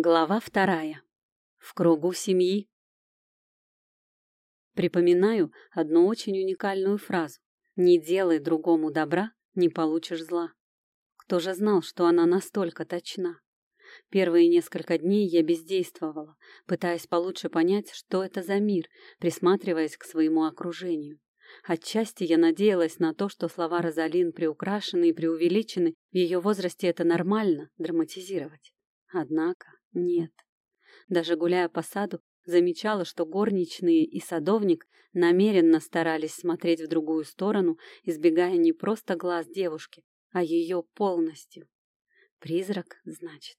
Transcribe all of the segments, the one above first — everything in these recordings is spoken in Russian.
Глава вторая. В кругу семьи. Припоминаю одну очень уникальную фразу. «Не делай другому добра, не получишь зла». Кто же знал, что она настолько точна? Первые несколько дней я бездействовала, пытаясь получше понять, что это за мир, присматриваясь к своему окружению. Отчасти я надеялась на то, что слова Розалин приукрашены и преувеличены, в ее возрасте это нормально драматизировать. Однако нет. Даже гуляя по саду, замечала, что горничные и садовник намеренно старались смотреть в другую сторону, избегая не просто глаз девушки, а ее полностью. Призрак, значит.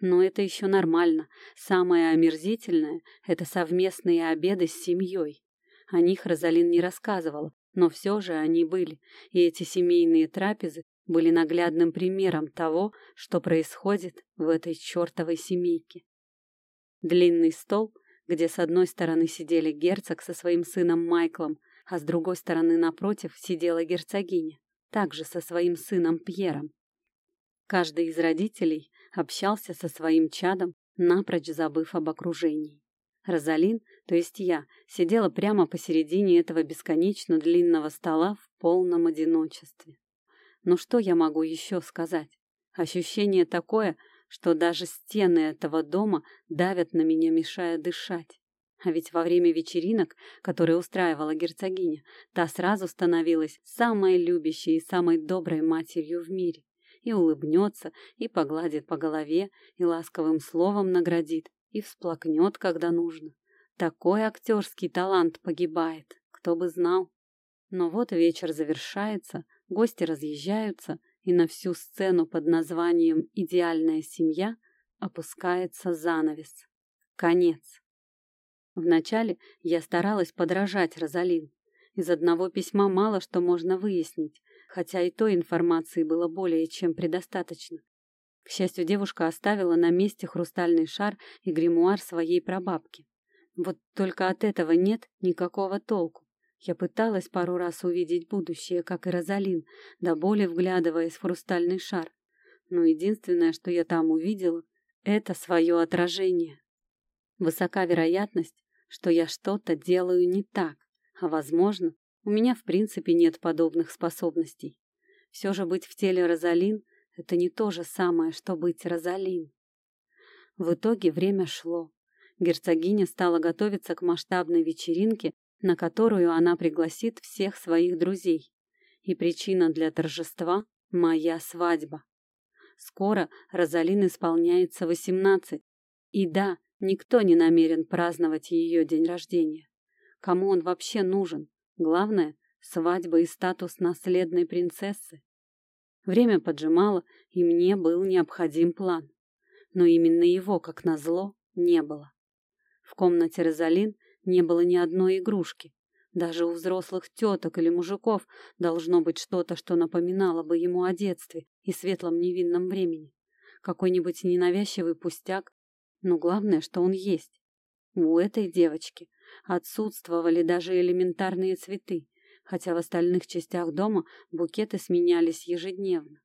Но это еще нормально. Самое омерзительное — это совместные обеды с семьей. О них Розалин не рассказывала, но все же они были, и эти семейные трапезы были наглядным примером того, что происходит в этой чертовой семейке. Длинный стол, где с одной стороны сидели герцог со своим сыном Майклом, а с другой стороны напротив сидела герцогиня, также со своим сыном Пьером. Каждый из родителей общался со своим чадом, напрочь забыв об окружении. Розалин, то есть я, сидела прямо посередине этого бесконечно длинного стола в полном одиночестве. Но что я могу еще сказать? Ощущение такое, что даже стены этого дома давят на меня, мешая дышать. А ведь во время вечеринок, которые устраивала герцогиня, та сразу становилась самой любящей и самой доброй матерью в мире. И улыбнется, и погладит по голове, и ласковым словом наградит, и всплакнет, когда нужно. Такой актерский талант погибает, кто бы знал. Но вот вечер завершается, Гости разъезжаются, и на всю сцену под названием «Идеальная семья» опускается занавес. Конец. Вначале я старалась подражать Розалин. Из одного письма мало что можно выяснить, хотя и той информации было более чем предостаточно. К счастью, девушка оставила на месте хрустальный шар и гримуар своей прабабки. Вот только от этого нет никакого толку. Я пыталась пару раз увидеть будущее, как и Розалин, до боли вглядываясь в хрустальный шар. Но единственное, что я там увидела, это свое отражение. Высока вероятность, что я что-то делаю не так, а, возможно, у меня в принципе нет подобных способностей. Все же быть в теле Розалин — это не то же самое, что быть Розалин. В итоге время шло. Герцогиня стала готовиться к масштабной вечеринке на которую она пригласит всех своих друзей. И причина для торжества — моя свадьба. Скоро Розалин исполняется восемнадцать. И да, никто не намерен праздновать ее день рождения. Кому он вообще нужен? Главное — свадьба и статус наследной принцессы. Время поджимало, и мне был необходим план. Но именно его, как назло, не было. В комнате Розалин не было ни одной игрушки. Даже у взрослых теток или мужиков должно быть что-то, что напоминало бы ему о детстве и светлом невинном времени. Какой-нибудь ненавязчивый пустяк, но главное, что он есть. У этой девочки отсутствовали даже элементарные цветы, хотя в остальных частях дома букеты сменялись ежедневно.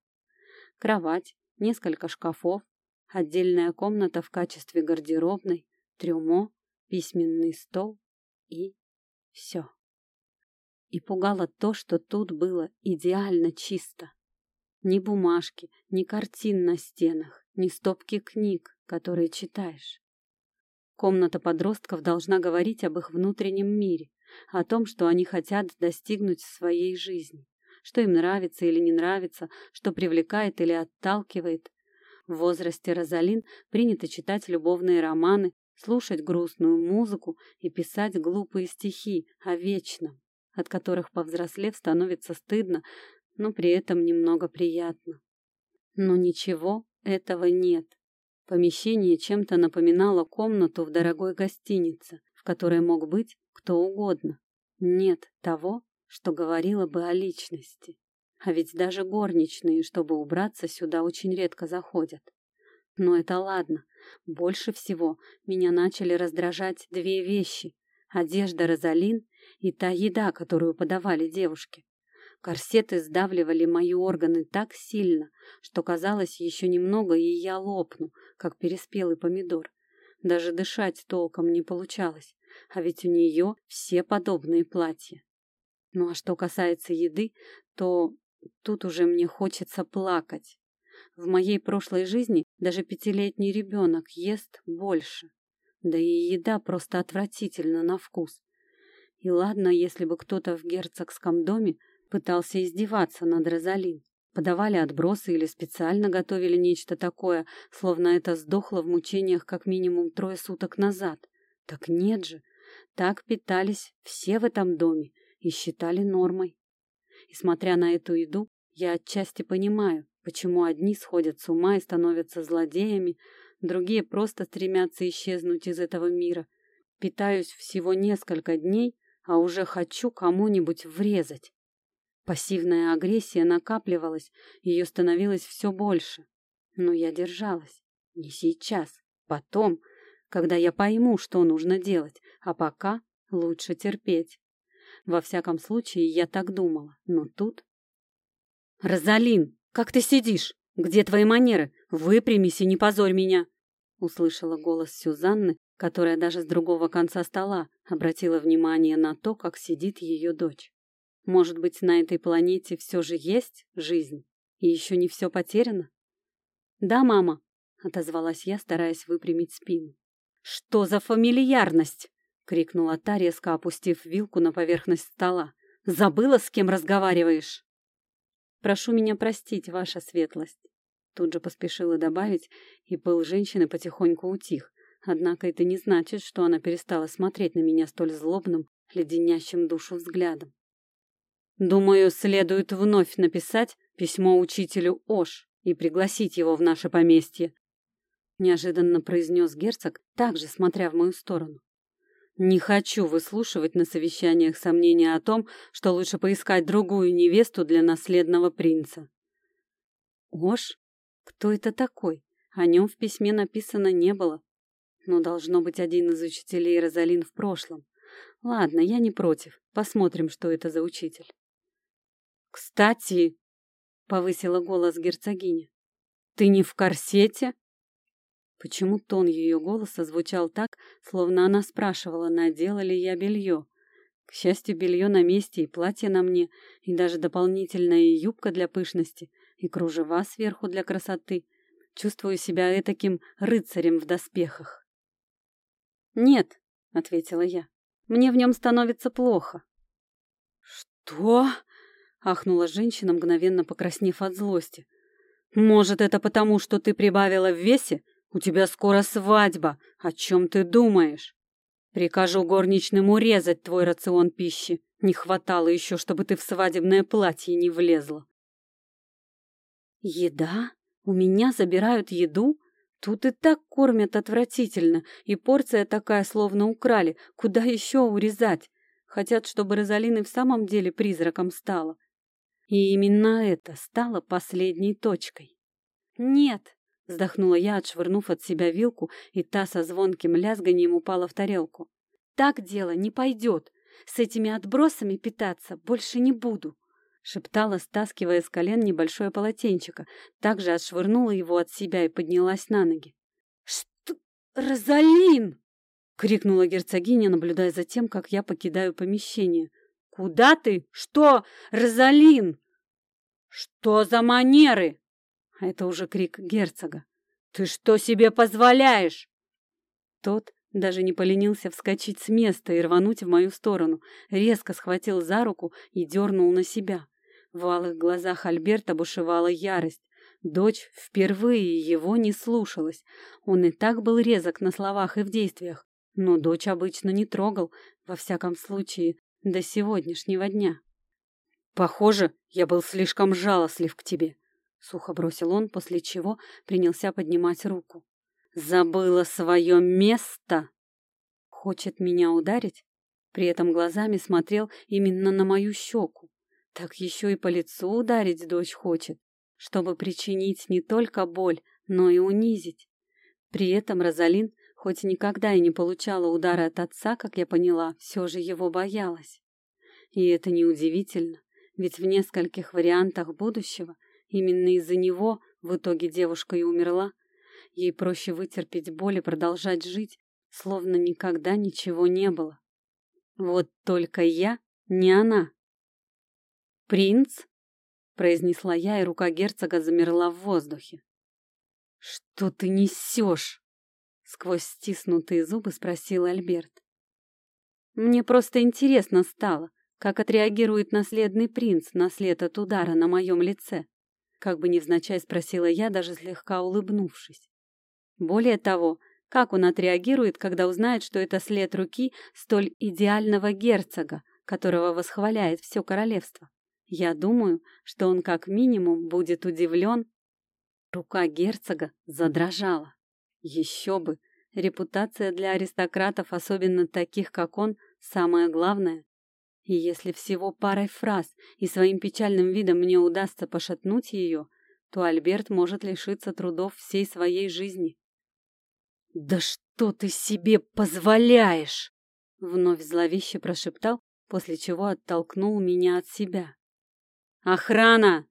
Кровать, несколько шкафов, отдельная комната в качестве гардеробной, трюмо, письменный стол и все. И пугало то, что тут было идеально чисто. Ни бумажки, ни картин на стенах, ни стопки книг, которые читаешь. Комната подростков должна говорить об их внутреннем мире, о том, что они хотят достигнуть в своей жизни, что им нравится или не нравится, что привлекает или отталкивает. В возрасте Розалин принято читать любовные романы, слушать грустную музыку и писать глупые стихи о вечном, от которых, повзрослев, становится стыдно, но при этом немного приятно. Но ничего этого нет. Помещение чем-то напоминало комнату в дорогой гостинице, в которой мог быть кто угодно. Нет того, что говорило бы о личности. А ведь даже горничные, чтобы убраться сюда, очень редко заходят. Но это ладно. Больше всего меня начали раздражать две вещи. Одежда Розалин и та еда, которую подавали девушке. Корсеты сдавливали мои органы так сильно, что казалось еще немного, и я лопну, как переспелый помидор. Даже дышать толком не получалось, а ведь у нее все подобные платья. Ну а что касается еды, то тут уже мне хочется плакать. В моей прошлой жизни даже пятилетний ребенок ест больше. Да и еда просто отвратительна на вкус. И ладно, если бы кто-то в герцогском доме пытался издеваться над Розалин. Подавали отбросы или специально готовили нечто такое, словно это сдохло в мучениях как минимум трое суток назад. Так нет же, так питались все в этом доме и считали нормой. И смотря на эту еду, я отчасти понимаю, почему одни сходят с ума и становятся злодеями, другие просто стремятся исчезнуть из этого мира. Питаюсь всего несколько дней, а уже хочу кому-нибудь врезать. Пассивная агрессия накапливалась, ее становилось все больше. Но я держалась. Не сейчас. Потом, когда я пойму, что нужно делать. А пока лучше терпеть. Во всяком случае, я так думала. Но тут... «Розалин, как ты сидишь? Где твои манеры? Выпрямись и не позорь меня!» Услышала голос Сюзанны, которая даже с другого конца стола обратила внимание на то, как сидит ее дочь. Может быть, на этой планете все же есть жизнь? И еще не все потеряно? Да, мама, отозвалась я, стараясь выпрямить спину. Что за фамильярность? крикнула та, резко опустив вилку на поверхность стола. Забыла, с кем разговариваешь? Прошу меня простить, ваша светлость. Тут же поспешила добавить, и пыл женщины потихоньку утих. Однако это не значит, что она перестала смотреть на меня столь злобным, леденящим душу взглядом. Думаю, следует вновь написать письмо учителю Ош и пригласить его в наше поместье. Неожиданно произнес герцог, также смотря в мою сторону. Не хочу выслушивать на совещаниях сомнения о том, что лучше поискать другую невесту для наследного принца. Ош? Кто это такой? О нем в письме написано не было. Но должно быть один из учителей Розалин в прошлом. Ладно, я не против. Посмотрим, что это за учитель. «Кстати», — повысила голос герцогиня, — «ты не в корсете?» Почему тон ее голоса звучал так, словно она спрашивала, надела ли я белье. К счастью, белье на месте, и платье на мне, и даже дополнительная юбка для пышности, и кружева сверху для красоты. Чувствую себя этаким рыцарем в доспехах. «Нет», — ответила я, — «мне в нем становится плохо». «Что?» — ахнула женщина, мгновенно покраснев от злости. «Может, это потому, что ты прибавила в весе? У тебя скоро свадьба. О чем ты думаешь? Прикажу горничным урезать твой рацион пищи. Не хватало еще, чтобы ты в свадебное платье не влезла». «Еда? У меня забирают еду?» Тут и так кормят отвратительно, и порция такая, словно украли. Куда еще урезать? Хотят, чтобы Розалина в самом деле призраком стала. И именно это стало последней точкой. «Нет!» — вздохнула я, отшвырнув от себя вилку, и та со звонким лязганием упала в тарелку. «Так дело не пойдет. С этими отбросами питаться больше не буду!» — шептала, стаскивая с колен небольшое полотенчико, также отшвырнула его от себя и поднялась на ноги. «Что? Розалин!» — крикнула герцогиня, наблюдая за тем, как я покидаю помещение. «Куда ты? Что? Розалин!» «Что за манеры?» Это уже крик герцога. «Ты что себе позволяешь?» Тот даже не поленился вскочить с места и рвануть в мою сторону, резко схватил за руку и дернул на себя. В алых глазах Альберта бушевала ярость. Дочь впервые его не слушалась. Он и так был резок на словах и в действиях, но дочь обычно не трогал, во всяком случае, до сегодняшнего дня. «Похоже, я был слишком жалостлив к тебе», — сухо бросил он, после чего принялся поднимать руку. «Забыла свое место!» «Хочет меня ударить?» При этом глазами смотрел именно на мою щеку. Так еще и по лицу ударить дочь хочет, чтобы причинить не только боль, но и унизить. При этом Розалин Хоть никогда и не получала удара от отца, как я поняла, все же его боялась. И это неудивительно, Ведь в нескольких вариантах будущего именно из-за него в итоге девушка и умерла. Ей проще вытерпеть боль и продолжать жить, словно никогда ничего не было. Вот только я не она. «Принц?» — произнесла я, и рука герцога замерла в воздухе. «Что ты несешь?» — сквозь стиснутые зубы спросил Альберт. «Мне просто интересно стало, как отреагирует наследный принц на след от удара на моем лице?» Как бы невзначай спросила я, даже слегка улыбнувшись. Более того, как он отреагирует, когда узнает, что это след руки столь идеального герцога, которого восхваляет все королевство? Я думаю, что он как минимум будет удивлен. Рука герцога задрожала. Еще бы! Репутация для аристократов, особенно таких, как он, самое главное. И если всего парой фраз и своим печальным видом мне удастся пошатнуть ее, то Альберт может лишиться трудов всей своей жизни. «Да что ты себе позволяешь?» Вновь зловеще прошептал, после чего оттолкнул меня от себя. «Охрана!»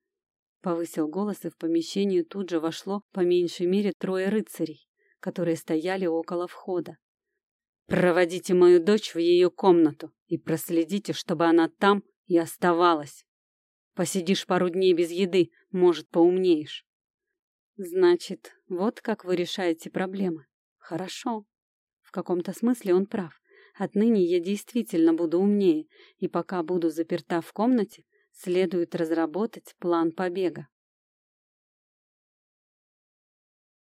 Повысил голос, и в помещение тут же вошло по меньшей мере трое рыцарей, которые стояли около входа. «Проводите мою дочь в ее комнату и проследите, чтобы она там и оставалась. Посидишь пару дней без еды, может, поумнеешь». «Значит, вот как вы решаете проблемы. Хорошо. В каком-то смысле он прав. Отныне я действительно буду умнее, и пока буду заперта в комнате, следует разработать план побега.